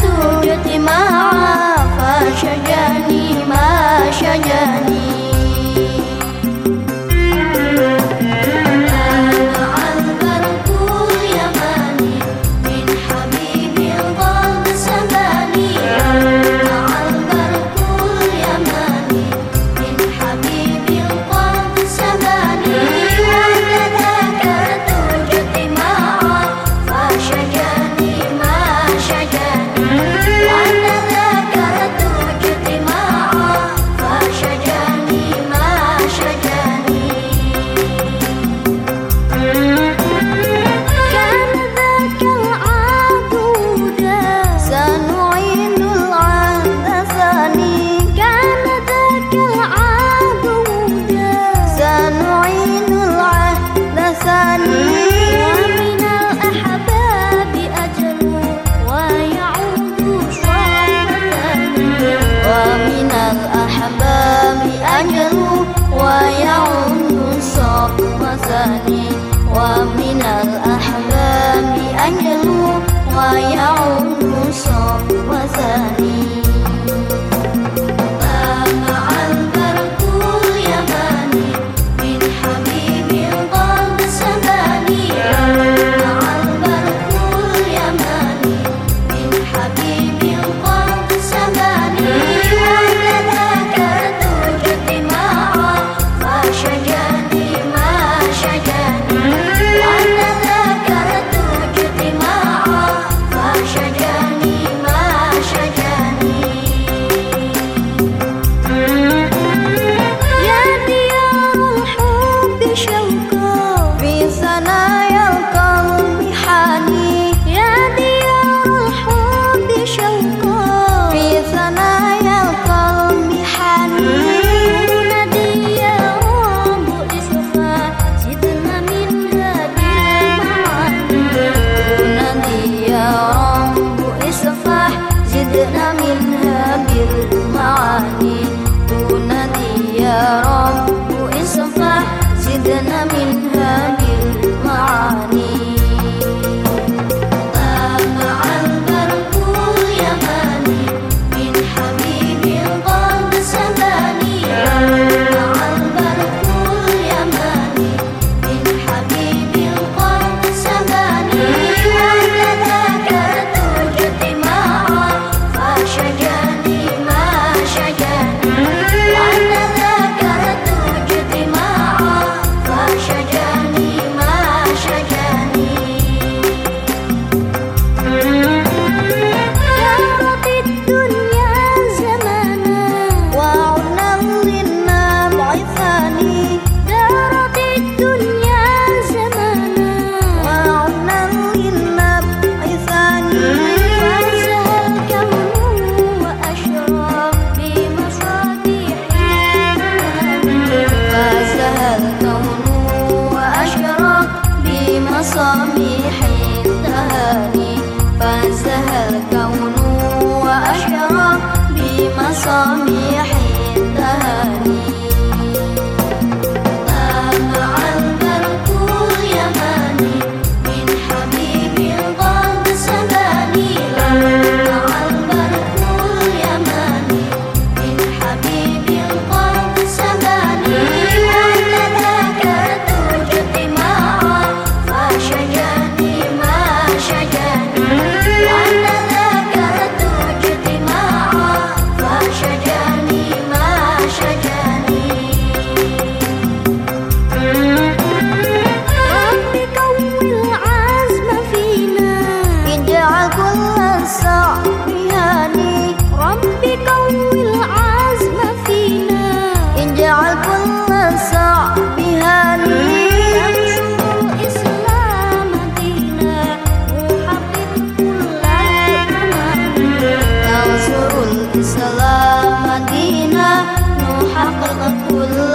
tuh Yutima'a Wa minal down Aku takut